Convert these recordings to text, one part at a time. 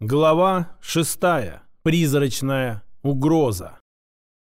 Глава шестая. Призрачная угроза.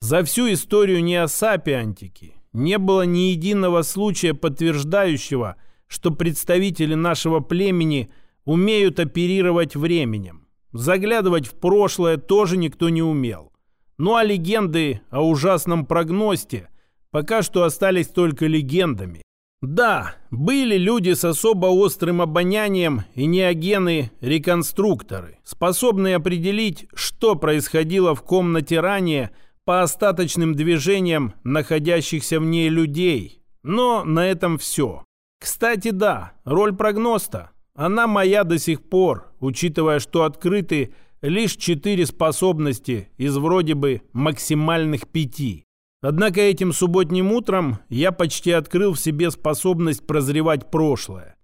За всю историю неосапиантики не было ни единого случая, подтверждающего, что представители нашего племени умеют оперировать временем. Заглядывать в прошлое тоже никто не умел. Ну а легенды о ужасном прогносте пока что остались только легендами. Да, были люди с особо острым обонянием и неогены-реконструкторы, способные определить, что происходило в комнате ранее по остаточным движениям находящихся в ней людей. Но на этом все. Кстати, да, роль прогноста. Она моя до сих пор, учитывая, что открыты лишь четыре способности из вроде бы максимальных пяти. Однако этим субботним утром я почти открыл в себе способность прозревать прошлое.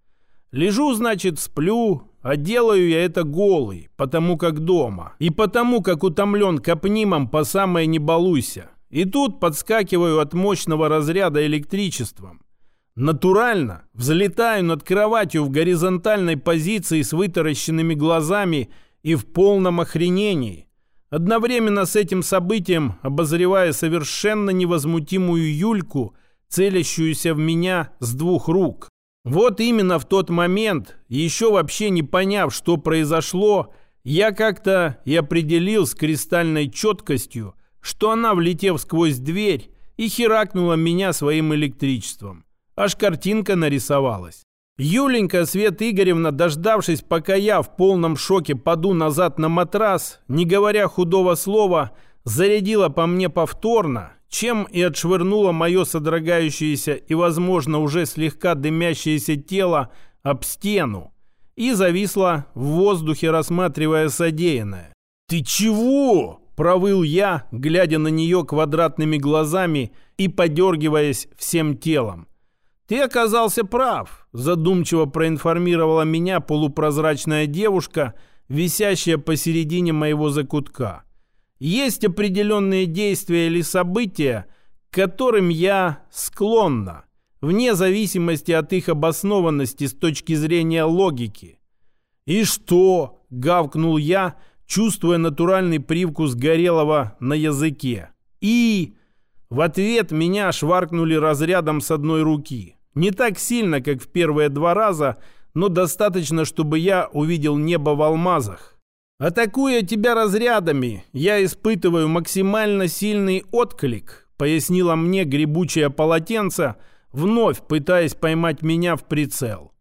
Лежу, значит, сплю, а делаю я это голый, потому как дома. И потому как утомлен капнимом по самое не балуйся. И тут подскакиваю от мощного разряда электричеством. Натурально взлетаю над кроватью в горизонтальной позиции с вытаращенными глазами и в полном охренении. Одновременно с этим событием, обозревая совершенно невозмутимую Юльку, целящуюся в меня с двух рук. Вот именно в тот момент, еще вообще не поняв, что произошло, я как-то и определил с кристальной четкостью, что она, влетев сквозь дверь, и херакнула меня своим электричеством. Аж картинка нарисовалась. Юленька Свет Игоревна, дождавшись, пока я в полном шоке паду назад на матрас, не говоря худого слова, зарядила по мне повторно, чем и отшвырнула мое содрогающееся и, возможно, уже слегка дымящееся тело об стену и зависла в воздухе, рассматривая содеянное. «Ты чего?» – провыл я, глядя на нее квадратными глазами и подергиваясь всем телом. «Ты оказался прав», – задумчиво проинформировала меня полупрозрачная девушка, висящая посередине моего закутка. «Есть определенные действия или события, к которым я склонна, вне зависимости от их обоснованности с точки зрения логики». «И что?» – гавкнул я, чувствуя натуральный привкус горелого на языке. «И...» В ответ меня шваркнули разрядом с одной руки. Не так сильно, как в первые два раза, но достаточно, чтобы я увидел небо в алмазах. «Атакуя тебя разрядами, я испытываю максимально сильный отклик», пояснила мне гребучее полотенце, вновь пытаясь поймать меня в прицел.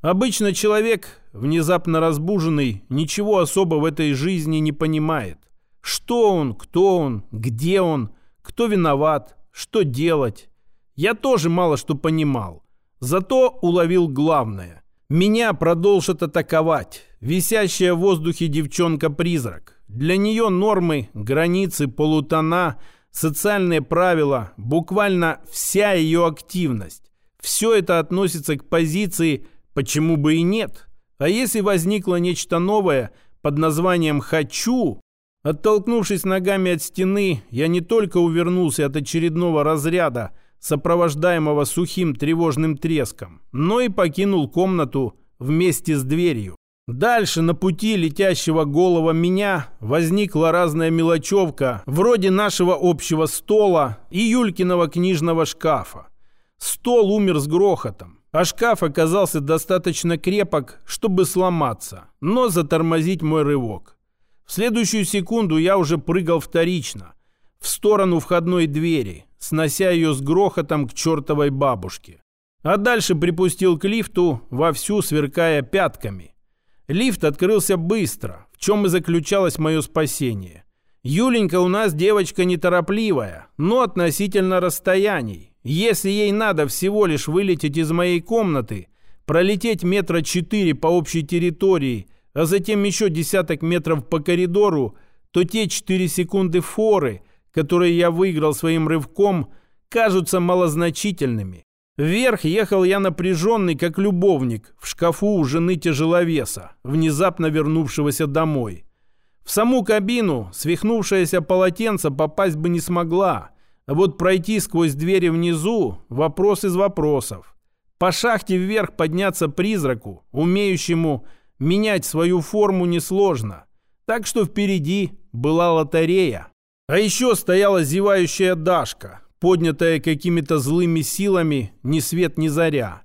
Обычно человек, внезапно разбуженный, ничего особо в этой жизни не понимает. Что он, кто он, где он, кто виноват, что делать. Я тоже мало что понимал. Зато уловил главное. Меня продолжат атаковать. Висящая в воздухе девчонка-призрак. Для нее нормы, границы, полутона, социальные правила, буквально вся ее активность. Все это относится к позиции «почему бы и нет?». А если возникло нечто новое под названием «хочу», оттолкнувшись ногами от стены, я не только увернулся от очередного разряда – сопровождаемого сухим тревожным треском, но и покинул комнату вместе с дверью. Дальше на пути летящего голова меня возникла разная мелочевка, вроде нашего общего стола и Юлькиного книжного шкафа. Стол умер с грохотом, а шкаф оказался достаточно крепок, чтобы сломаться, но затормозить мой рывок. В следующую секунду я уже прыгал вторично, в сторону входной двери, снося ее с грохотом к чертовой бабушке. А дальше припустил к лифту, вовсю сверкая пятками. Лифт открылся быстро, в чем и заключалось мое спасение. Юленька у нас девочка неторопливая, но относительно расстояний. Если ей надо всего лишь вылететь из моей комнаты, пролететь метра четыре по общей территории, а затем еще десяток метров по коридору, то те четыре секунды форы, которые я выиграл своим рывком, кажутся малозначительными. Вверх ехал я напряженный, как любовник, в шкафу у жены тяжеловеса, внезапно вернувшегося домой. В саму кабину свихнувшееся полотенце попасть бы не смогла, а вот пройти сквозь двери внизу – вопрос из вопросов. По шахте вверх подняться призраку, умеющему менять свою форму, несложно – Так что впереди была лотерея. А еще стояла зевающая Дашка, поднятая какими-то злыми силами ни свет ни заря.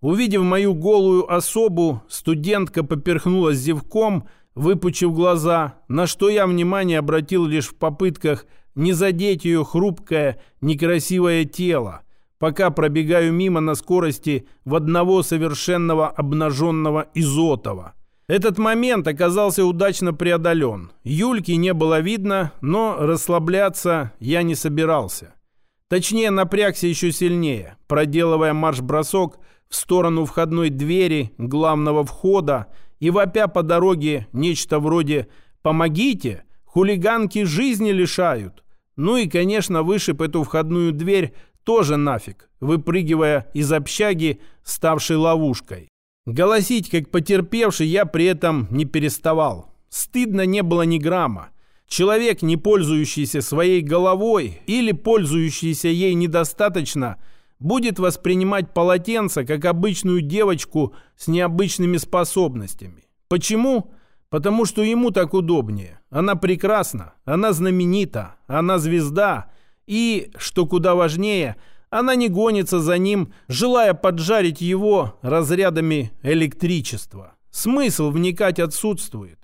Увидев мою голую особу, студентка поперхнулась зевком, выпучив глаза, на что я внимание обратил лишь в попытках не задеть ее хрупкое, некрасивое тело, пока пробегаю мимо на скорости в одного совершенного обнаженного Изотова. Этот момент оказался удачно преодолен. Юльки не было видно, но расслабляться я не собирался. Точнее, напрягся еще сильнее, проделывая марш-бросок в сторону входной двери главного входа и вопя по дороге нечто вроде «Помогите! Хулиганки жизни лишают!» Ну и, конечно, вышиб эту входную дверь тоже нафиг, выпрыгивая из общаги, ставшей ловушкой. Голосить, как потерпевший, я при этом не переставал. Стыдно не было ни грамма. Человек, не пользующийся своей головой или пользующийся ей недостаточно, будет воспринимать полотенце как обычную девочку с необычными способностями. Почему? Потому что ему так удобнее. Она прекрасна, она знаменита, она звезда. И, что куда важнее – она не гонится за ним, желая поджарить его разрядами электричества. Смысл вникать отсутствует.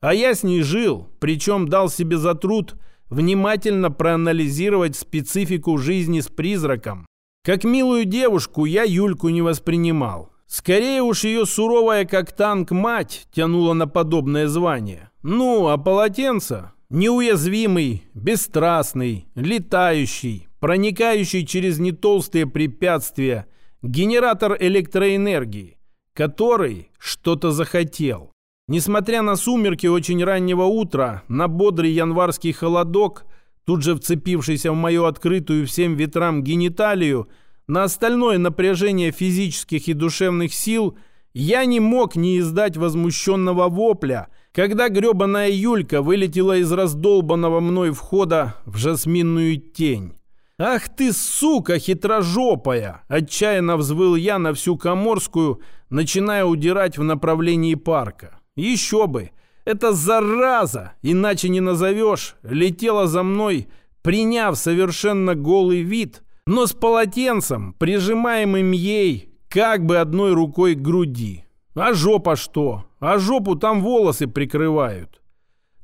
А я с ней жил, причем дал себе за труд внимательно проанализировать специфику жизни с призраком. Как милую девушку я Юльку не воспринимал. Скорее уж ее суровая, как танк, мать тянула на подобное звание. Ну, а полотенце неуязвимый, бесстрастный, летающий, проникающий через нетолстые препятствия, генератор электроэнергии, который что-то захотел. Несмотря на сумерки очень раннего утра, на бодрый январский холодок, тут же вцепившийся в мою открытую всем ветрам гениталию, на остальное напряжение физических и душевных сил, я не мог не издать возмущенного вопля, когда гребаная Юлька вылетела из раздолбанного мной входа в жасминную тень. «Ах ты, сука хитрожопая!» – отчаянно взвыл я на всю Коморскую, начиная удирать в направлении парка. «Еще бы! Это зараза, иначе не назовешь, летела за мной, приняв совершенно голый вид, но с полотенцем, прижимаемым ей, как бы одной рукой к груди. А жопа что? А жопу там волосы прикрывают.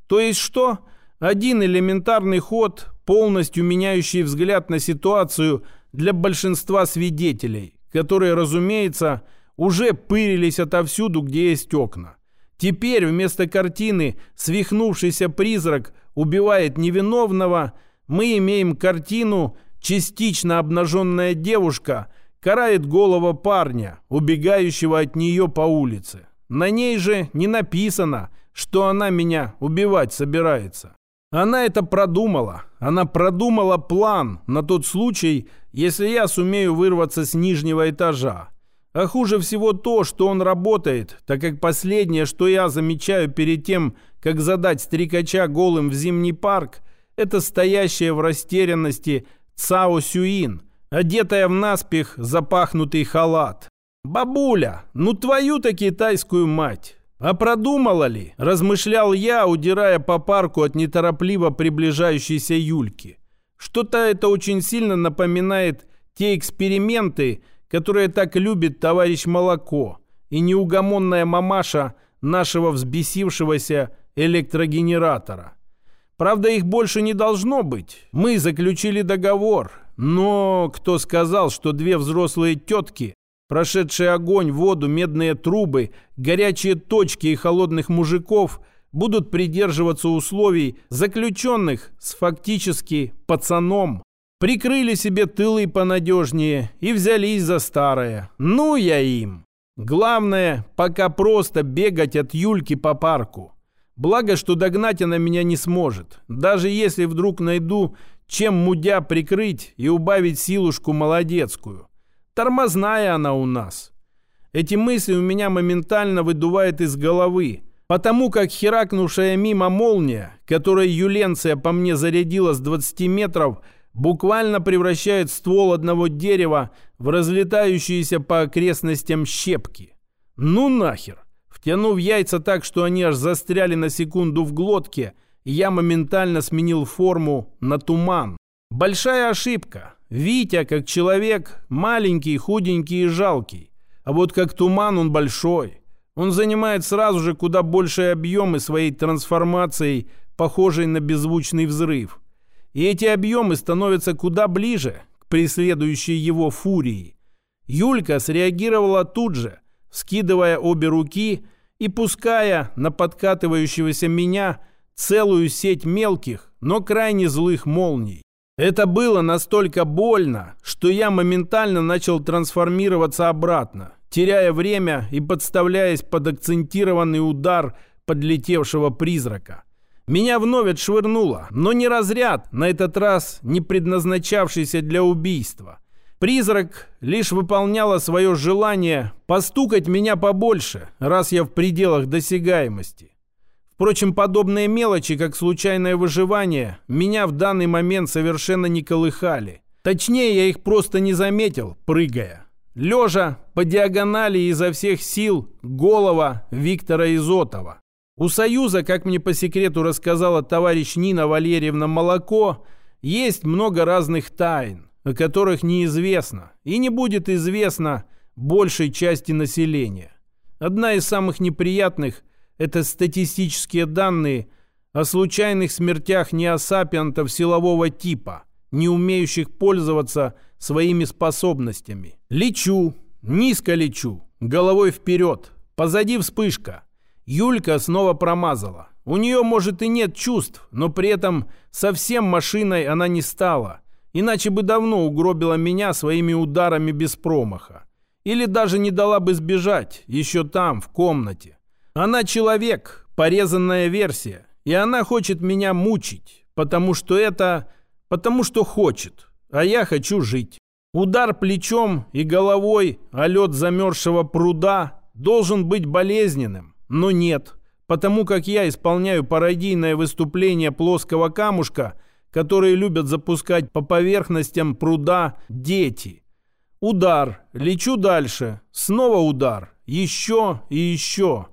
То есть что? Один элементарный ход, полностью меняющий взгляд на ситуацию для большинства свидетелей, которые, разумеется, уже пырились отовсюду, где есть окна. Теперь вместо картины «Свихнувшийся призрак убивает невиновного» мы имеем картину «Частично обнаженная девушка карает голого парня, убегающего от нее по улице». На ней же не написано, что она меня убивать собирается. Она это продумала. Она продумала план на тот случай, если я сумею вырваться с нижнего этажа. А хуже всего то, что он работает, так как последнее, что я замечаю перед тем, как задать стрекача голым в зимний парк, это стоящая в растерянности Цао Сюин, одетая в наспех запахнутый халат. «Бабуля, ну твою-то китайскую мать! А продумала ли? Размышлял я, удирая по парку от неторопливо приближающейся Юльки. Что-то это очень сильно напоминает те эксперименты, которые так любит товарищ Молоко и неугомонная мамаша нашего взбесившегося электрогенератора. Правда, их больше не должно быть. Мы заключили договор. Но кто сказал, что две взрослые тетки Прошедший огонь, воду, медные трубы, горячие точки и холодных мужиков будут придерживаться условий, заключенных с фактически пацаном. Прикрыли себе тылы понадежнее и взялись за старое. Ну я им. Главное, пока просто бегать от Юльки по парку. Благо, что догнать она меня не сможет. Даже если вдруг найду, чем мудя прикрыть и убавить силушку молодецкую. Тормозная она у нас. Эти мысли у меня моментально выдувает из головы, потому как херакнувшая мимо молния, которой Юленция по мне зарядила с 20 метров, буквально превращает ствол одного дерева в разлетающиеся по окрестностям щепки. Ну нахер! Втянув яйца так, что они аж застряли на секунду в глотке, я моментально сменил форму на туман. Большая ошибка. Витя, как человек, маленький, худенький и жалкий. А вот как туман он большой. Он занимает сразу же куда большие объемы своей трансформацией, похожей на беззвучный взрыв. И эти объемы становятся куда ближе к преследующей его фурии. Юлька среагировала тут же, скидывая обе руки и пуская на подкатывающегося меня целую сеть мелких, но крайне злых молний. Это было настолько больно, что я моментально начал трансформироваться обратно, теряя время и подставляясь под акцентированный удар подлетевшего призрака. Меня вновь отшвырнуло, но не разряд, на этот раз не предназначавшийся для убийства. Призрак лишь выполняла свое желание постукать меня побольше, раз я в пределах досягаемости. Впрочем, подобные мелочи, как случайное выживание, меня в данный момент совершенно не колыхали. Точнее, я их просто не заметил, прыгая. Лежа по диагонали изо всех сил голова Виктора Изотова. У Союза, как мне по секрету рассказала товарищ Нина Валерьевна Молоко, есть много разных тайн, о которых неизвестно и не будет известно большей части населения. Одна из самых неприятных – это статистические данные о случайных смертях неосапиантов силового типа, не умеющих пользоваться своими способностями. Лечу, низко лечу, головой вперед, позади вспышка. Юлька снова промазала. У нее, может, и нет чувств, но при этом совсем машиной она не стала. Иначе бы давно угробила меня своими ударами без промаха. Или даже не дала бы сбежать, еще там, в комнате. Она человек, порезанная версия, и она хочет меня мучить, потому что это... потому что хочет, а я хочу жить. Удар плечом и головой о лед замерзшего пруда должен быть болезненным, но нет, потому как я исполняю пародийное выступление плоского камушка, которые любят запускать по поверхностям пруда дети. Удар, лечу дальше, снова удар, еще и еще.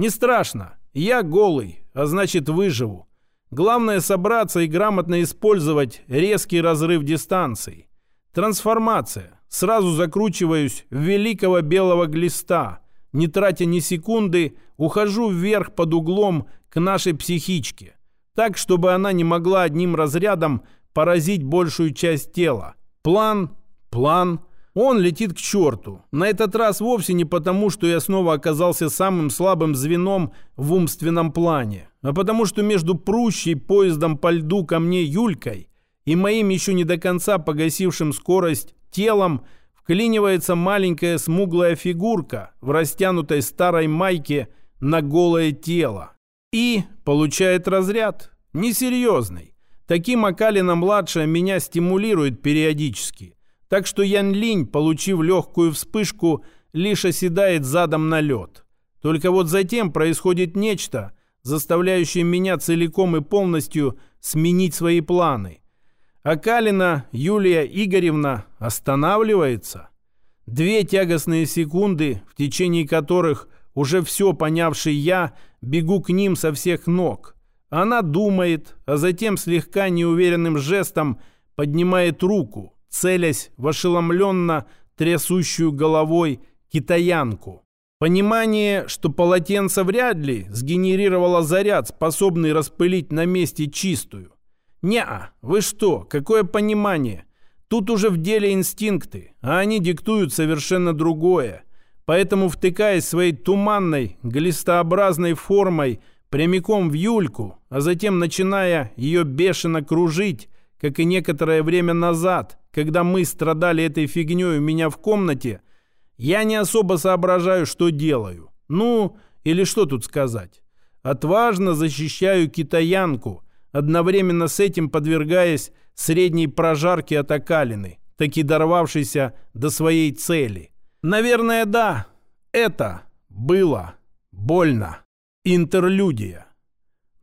Не страшно. Я голый, а значит выживу. Главное собраться и грамотно использовать резкий разрыв дистанции. Трансформация. Сразу закручиваюсь в великого белого глиста. Не тратя ни секунды, ухожу вверх под углом к нашей психичке. Так, чтобы она не могла одним разрядом поразить большую часть тела. План, план, он летит к черту. На этот раз вовсе не потому, что я снова оказался самым слабым звеном в умственном плане, а потому что между прущей поездом по льду ко мне Юлькой и моим еще не до конца погасившим скорость телом вклинивается маленькая смуглая фигурка в растянутой старой майке на голое тело. И получает разряд. Несерьезный. Таким Акалина-младшая меня стимулирует периодически – так что Ян Линь, получив легкую вспышку, лишь оседает задом на лед. Только вот затем происходит нечто, заставляющее меня целиком и полностью сменить свои планы. А Калина Юлия Игоревна останавливается. Две тягостные секунды, в течение которых уже все понявший я бегу к ним со всех ног. Она думает, а затем слегка неуверенным жестом поднимает руку – целясь в ошеломленно трясущую головой китаянку. Понимание, что полотенце вряд ли сгенерировало заряд, способный распылить на месте чистую. Неа, вы что, какое понимание? Тут уже в деле инстинкты, а они диктуют совершенно другое. Поэтому, втыкаясь своей туманной, глистообразной формой прямиком в Юльку, а затем начиная ее бешено кружить, как и некоторое время назад, когда мы страдали этой фигней у меня в комнате, я не особо соображаю, что делаю. Ну, или что тут сказать. Отважно защищаю китаянку, одновременно с этим подвергаясь средней прожарке от окалины, таки дорвавшейся до своей цели. Наверное, да, это было больно. Интерлюдия.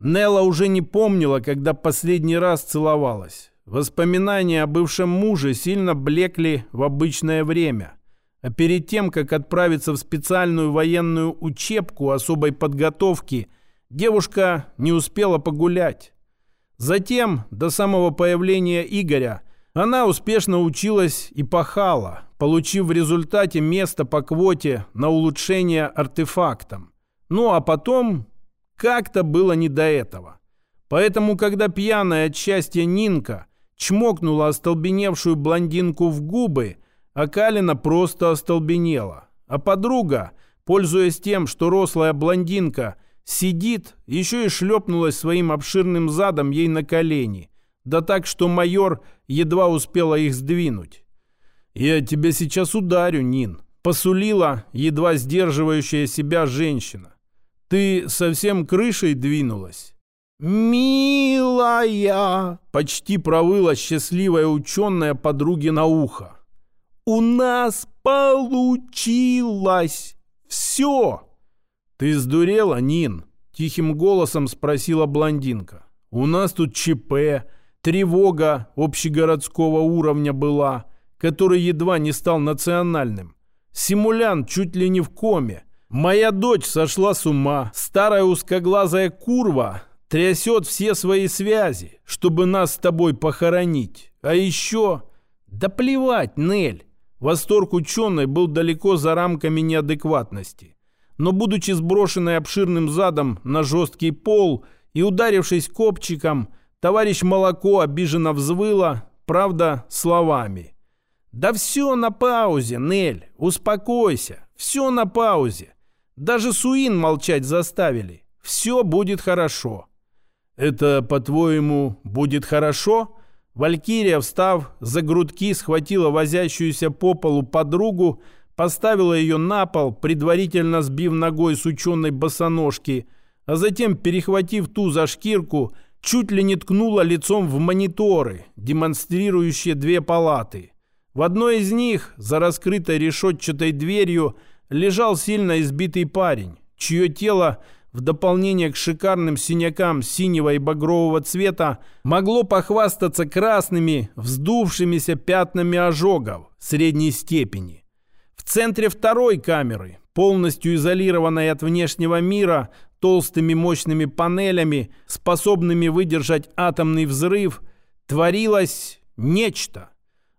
Нелла уже не помнила, когда последний раз целовалась. Воспоминания о бывшем муже сильно блекли в обычное время. А перед тем, как отправиться в специальную военную учебку особой подготовки, девушка не успела погулять. Затем, до самого появления Игоря, она успешно училась и пахала, получив в результате место по квоте на улучшение артефактом. Ну а потом как-то было не до этого. Поэтому, когда пьяная от счастья Нинка чмокнула остолбеневшую блондинку в губы, Акалина просто остолбенела. А подруга, пользуясь тем, что рослая блондинка сидит, еще и шлепнулась своим обширным задом ей на колени. Да так, что майор едва успела их сдвинуть. «Я тебя сейчас ударю, Нин», — посулила едва сдерживающая себя женщина. «Ты совсем крышей двинулась?» «Милая!» — почти провыла счастливая ученая подруги на ухо. «У нас получилось! Все!» «Ты сдурела, Нин?» — тихим голосом спросила блондинка. «У нас тут ЧП, тревога общегородского уровня была, который едва не стал национальным. Симулянт чуть ли не в коме. Моя дочь сошла с ума. Старая узкоглазая курва трясет все свои связи, чтобы нас с тобой похоронить. А еще... Да плевать, Нель. Восторг ученый был далеко за рамками неадекватности. Но будучи сброшенной обширным задом на жесткий пол и ударившись копчиком, товарищ Молоко обиженно взвыла, правда, словами. «Да все на паузе, Нель, успокойся, все на паузе. Даже Суин молчать заставили. Все будет хорошо». «Это, по-твоему, будет хорошо?» Валькирия, встав за грудки, схватила возящуюся по полу подругу, поставила ее на пол, предварительно сбив ногой с ученой босоножки, а затем, перехватив ту за шкирку, чуть ли не ткнула лицом в мониторы, демонстрирующие две палаты. В одной из них, за раскрытой решетчатой дверью, лежал сильно избитый парень, чье тело – в дополнение к шикарным синякам синего и багрового цвета, могло похвастаться красными, вздувшимися пятнами ожогов средней степени. В центре второй камеры, полностью изолированной от внешнего мира, толстыми мощными панелями, способными выдержать атомный взрыв, творилось нечто.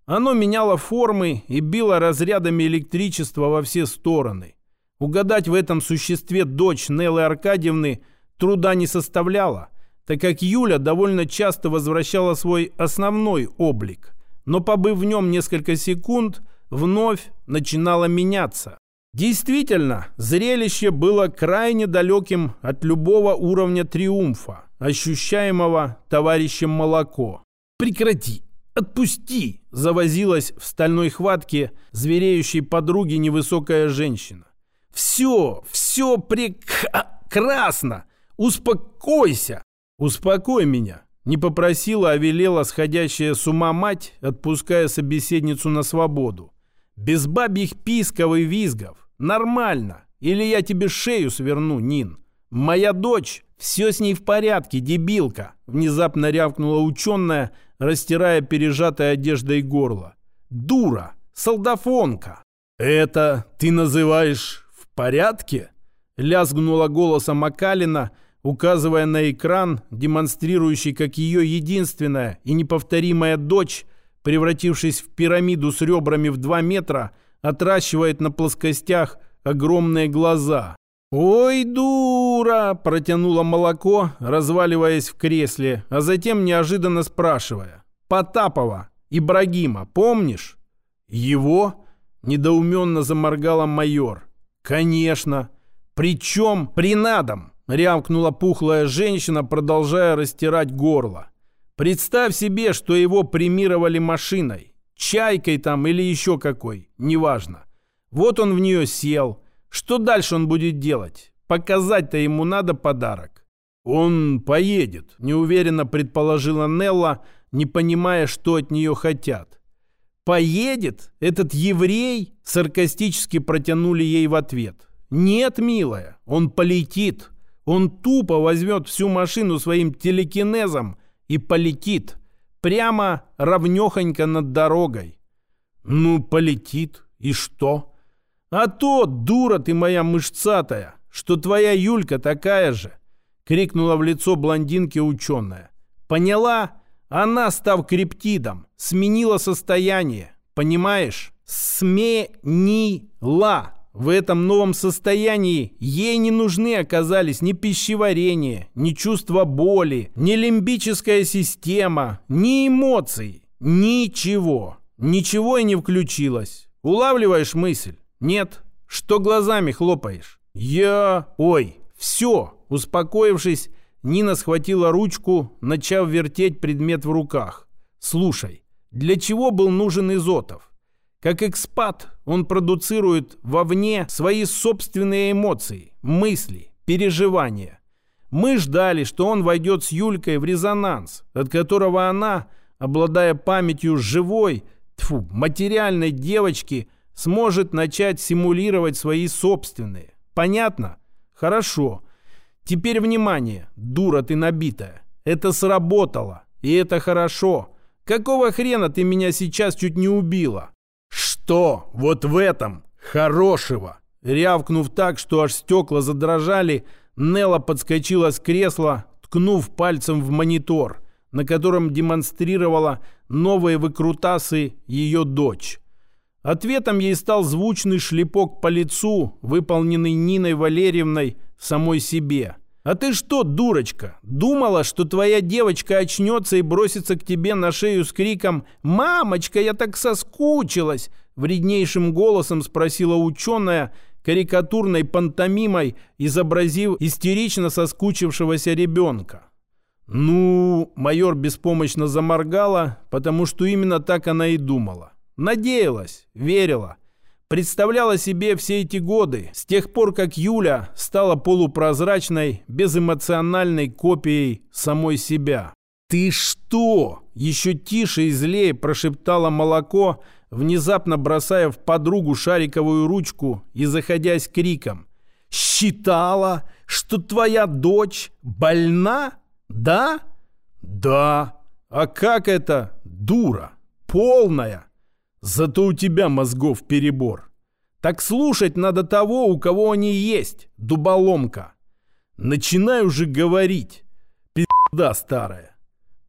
Оно меняло формы и било разрядами электричества во все стороны. Угадать в этом существе дочь Неллы Аркадьевны труда не составляло, так как Юля довольно часто возвращала свой основной облик, но побыв в нем несколько секунд, вновь начинала меняться. Действительно, зрелище было крайне далеким от любого уровня триумфа, ощущаемого товарищем Молоко. «Прекрати! Отпусти!» – завозилась в стальной хватке звереющей подруги невысокая женщина. Все, все прекрасно. Успокойся. Успокой меня. Не попросила, а велела сходящая с ума мать, отпуская собеседницу на свободу. Без бабьих писков и визгов. Нормально. Или я тебе шею сверну, Нин. Моя дочь, все с ней в порядке, дебилка. Внезапно рявкнула ученая, растирая пережатой одеждой горло. Дура, солдафонка. Это ты называешь порядке?» Лязгнула голосом Макалина, указывая на экран, демонстрирующий, как ее единственная и неповторимая дочь, превратившись в пирамиду с ребрами в два метра, отращивает на плоскостях огромные глаза. «Ой, дура!» – протянула молоко, разваливаясь в кресле, а затем неожиданно спрашивая. «Потапова, Ибрагима, помнишь?» «Его?» – недоуменно заморгала майор. «Конечно. Причем принадом!» — рявкнула пухлая женщина, продолжая растирать горло. «Представь себе, что его премировали машиной. Чайкой там или еще какой, неважно. Вот он в нее сел. Что дальше он будет делать? Показать-то ему надо подарок». «Он поедет», — неуверенно предположила Нелла, не понимая, что от нее хотят. «Поедет? Этот еврей?» – саркастически протянули ей в ответ. «Нет, милая, он полетит. Он тупо возьмет всю машину своим телекинезом и полетит. Прямо равнехонько над дорогой». «Ну, полетит. И что? А то, дура ты моя мышцатая, что твоя Юлька такая же, крикнула в лицо блондинке ученая. Поняла? Она, став криптидом, сменила состояние. Понимаешь? Сменила. В этом новом состоянии ей не нужны оказались ни пищеварение, ни чувство боли, ни лимбическая система, ни эмоции. Ничего. Ничего и не включилось. Улавливаешь мысль? Нет. Что глазами хлопаешь? Я... Ой, все. Успокоившись, Нина схватила ручку, начав вертеть предмет в руках. «Слушай, для чего был нужен Изотов? Как экспат он продуцирует вовне свои собственные эмоции, мысли, переживания. Мы ждали, что он войдет с Юлькой в резонанс, от которого она, обладая памятью живой, тьфу, материальной девочки, сможет начать симулировать свои собственные. Понятно? Хорошо. Теперь внимание, дура ты набитая. Это сработало, и это хорошо. Какого хрена ты меня сейчас чуть не убила? Что вот в этом хорошего? Рявкнув так, что аж стекла задрожали, Нелла подскочила с кресла, ткнув пальцем в монитор, на котором демонстрировала новые выкрутасы ее дочь. Ответом ей стал звучный шлепок по лицу, выполненный Ниной Валерьевной самой себе. «А ты что, дурочка, думала, что твоя девочка очнется и бросится к тебе на шею с криком «Мамочка, я так соскучилась!» Вреднейшим голосом спросила ученая, карикатурной пантомимой, изобразив истерично соскучившегося ребенка. Ну, майор беспомощно заморгала, потому что именно так она и думала. Надеялась, верила – представляла себе все эти годы, с тех пор, как Юля стала полупрозрачной, безэмоциональной копией самой себя. «Ты что?» – еще тише и злее прошептала молоко, внезапно бросая в подругу шариковую ручку и заходясь криком. «Считала, что твоя дочь больна? Да?» «Да. А как это? Дура. Полная. Зато у тебя мозгов перебор. Так слушать надо того, у кого они есть, дуболомка. Начинай уже говорить, пизда старая.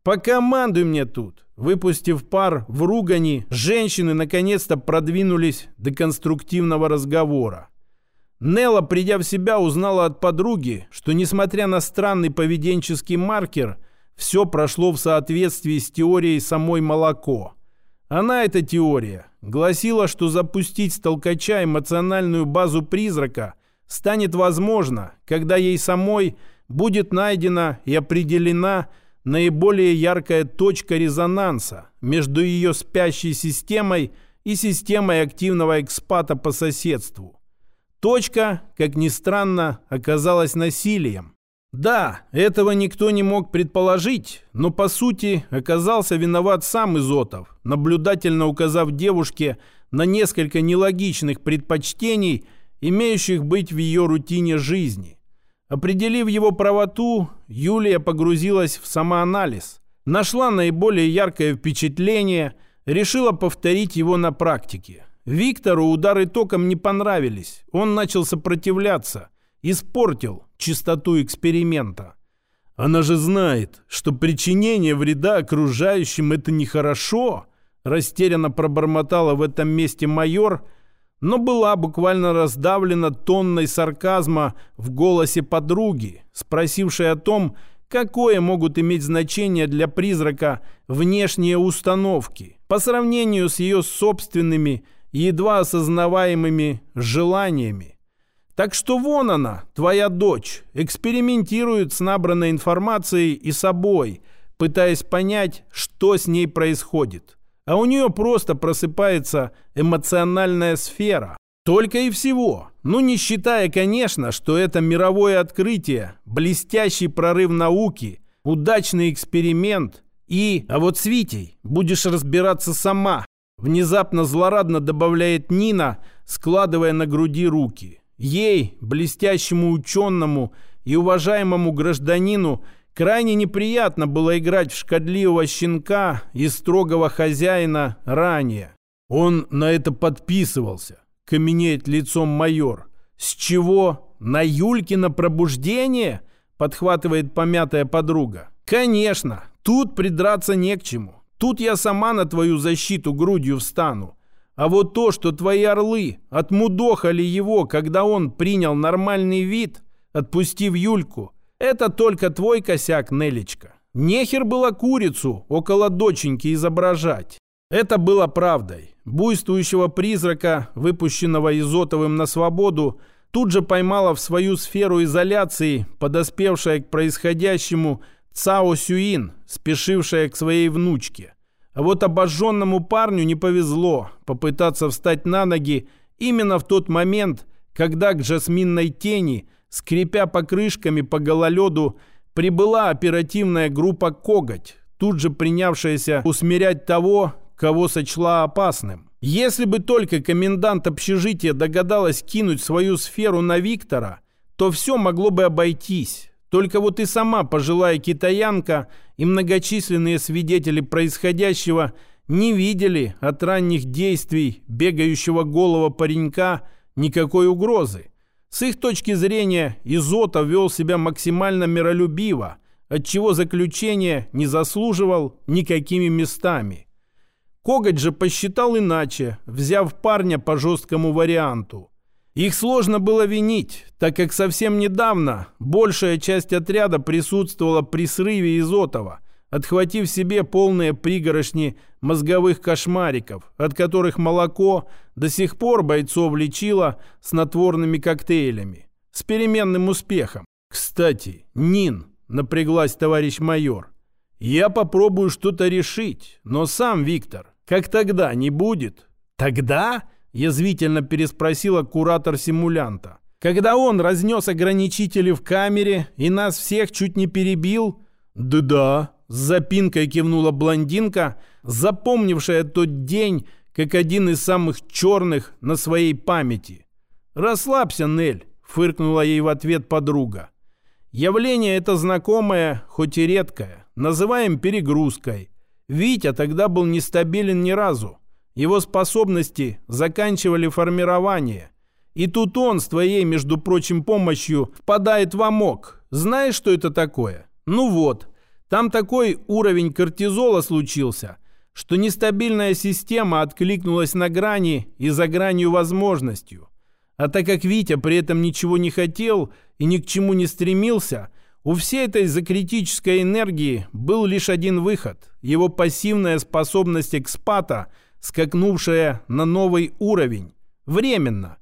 Покомандуй мне тут. Выпустив пар в ругани, женщины наконец-то продвинулись до конструктивного разговора. Нелла, придя в себя, узнала от подруги, что, несмотря на странный поведенческий маркер, все прошло в соответствии с теорией самой молоко – она, эта теория, гласила, что запустить с толкача эмоциональную базу призрака станет возможно, когда ей самой будет найдена и определена наиболее яркая точка резонанса между ее спящей системой и системой активного экспата по соседству. Точка, как ни странно, оказалась насилием. Да, этого никто не мог предположить, но по сути оказался виноват сам Изотов, наблюдательно указав девушке на несколько нелогичных предпочтений, имеющих быть в ее рутине жизни. Определив его правоту, Юлия погрузилась в самоанализ, нашла наиболее яркое впечатление, решила повторить его на практике. Виктору удары током не понравились, он начал сопротивляться, испортил чистоту эксперимента. Она же знает, что причинение вреда окружающим – это нехорошо, растерянно пробормотала в этом месте майор, но была буквально раздавлена тонной сарказма в голосе подруги, спросившей о том, какое могут иметь значение для призрака внешние установки по сравнению с ее собственными, едва осознаваемыми желаниями. Так что вон она, твоя дочь, экспериментирует с набранной информацией и собой, пытаясь понять, что с ней происходит. А у нее просто просыпается эмоциональная сфера. Только и всего. Ну, не считая, конечно, что это мировое открытие, блестящий прорыв науки, удачный эксперимент и... А вот с Витей будешь разбираться сама. Внезапно злорадно добавляет Нина, складывая на груди руки. Ей, блестящему ученому и уважаемому гражданину, крайне неприятно было играть в шкодливого щенка и строгого хозяина ранее. Он на это подписывался. Каменеет лицом майор. С чего? На Юлькино пробуждение? Подхватывает помятая подруга. Конечно, тут придраться не к чему. Тут я сама на твою защиту грудью встану. А вот то, что твои орлы отмудохали его, когда он принял нормальный вид, отпустив Юльку, это только твой косяк, Нелечка. Нехер было курицу около доченьки изображать. Это было правдой. Буйствующего призрака, выпущенного Изотовым на свободу, тут же поймала в свою сферу изоляции, подоспевшая к происходящему Цао Сюин, спешившая к своей внучке. А вот обожженному парню не повезло попытаться встать на ноги именно в тот момент, когда к жасминной тени, скрипя покрышками по гололеду, прибыла оперативная группа «Коготь», тут же принявшаяся усмирять того, кого сочла опасным. Если бы только комендант общежития догадалась кинуть свою сферу на Виктора, то все могло бы обойтись. Только вот и сама пожилая китаянка и многочисленные свидетели происходящего не видели от ранних действий бегающего голого паренька никакой угрозы. С их точки зрения Изота вел себя максимально миролюбиво, отчего заключение не заслуживал никакими местами. Коготь же посчитал иначе, взяв парня по жесткому варианту. Их сложно было винить, так как совсем недавно большая часть отряда присутствовала при срыве Изотова, отхватив себе полные пригорошни мозговых кошмариков, от которых молоко до сих пор бойцов лечило снотворными коктейлями. С переменным успехом. «Кстати, Нин», — напряглась товарищ майор, — «я попробую что-то решить, но сам Виктор как тогда, не будет? Тогда? Язвительно переспросила куратор симулянта. Когда он разнес ограничители в камере и нас всех чуть не перебил? Да-да, с запинкой кивнула блондинка, запомнившая тот день как один из самых черных на своей памяти. «Расслабься, Нель», — фыркнула ей в ответ подруга. «Явление это знакомое, хоть и редкое. Называем перегрузкой. Витя тогда был нестабилен ни разу. Его способности заканчивали формирование. И тут он с твоей, между прочим, помощью впадает в амок. Знаешь, что это такое? Ну вот, там такой уровень кортизола случился, что нестабильная система откликнулась на грани и за гранью возможностью. А так как Витя при этом ничего не хотел и ни к чему не стремился – у всей этой закритической энергии был лишь один выход – его пассивная способность экспата, скакнувшая на новый уровень. Временно.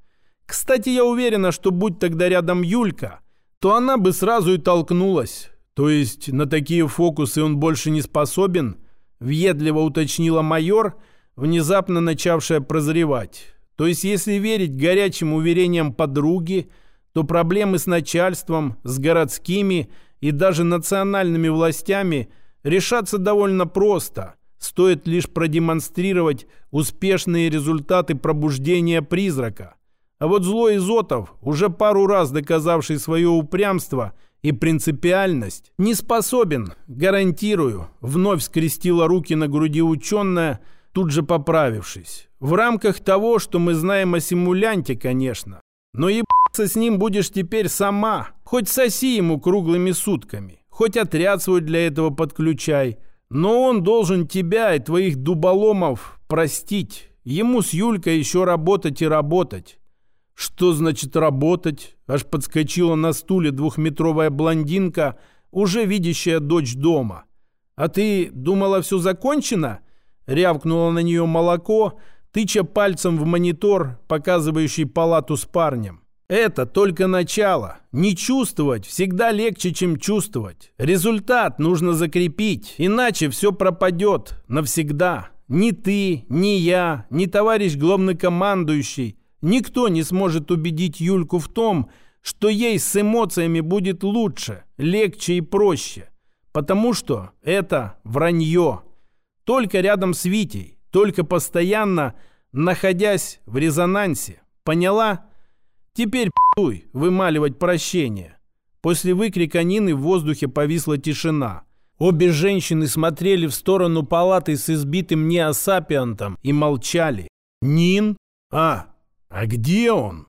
Кстати, я уверена, что будь тогда рядом Юлька, то она бы сразу и толкнулась. То есть на такие фокусы он больше не способен, въедливо уточнила майор, внезапно начавшая прозревать. То есть если верить горячим уверениям подруги – то проблемы с начальством, с городскими и даже национальными властями решаться довольно просто. Стоит лишь продемонстрировать успешные результаты пробуждения призрака. А вот злой Изотов, уже пару раз доказавший свое упрямство и принципиальность, не способен, гарантирую, вновь скрестила руки на груди ученая, тут же поправившись. В рамках того, что мы знаем о симулянте, конечно. Но ебаться с ним будешь теперь сама. Хоть соси ему круглыми сутками. Хоть отряд свой для этого подключай. Но он должен тебя и твоих дуболомов простить. Ему с Юлькой еще работать и работать. Что значит работать? Аж подскочила на стуле двухметровая блондинка, уже видящая дочь дома. А ты думала, все закончено? Рявкнула на нее молоко, тыча пальцем в монитор, показывающий палату с парнем. Это только начало. Не чувствовать всегда легче, чем чувствовать. Результат нужно закрепить, иначе все пропадет навсегда. Ни ты, ни я, ни товарищ главнокомандующий, никто не сможет убедить Юльку в том, что ей с эмоциями будет лучше, легче и проще. Потому что это вранье. Только рядом с Витей, только постоянно находясь в резонансе. Поняла? Теперь пуй вымаливать прощение. После выкрика Нины в воздухе повисла тишина. Обе женщины смотрели в сторону палаты с избитым неосапиантом и молчали. Нин? А, а где он?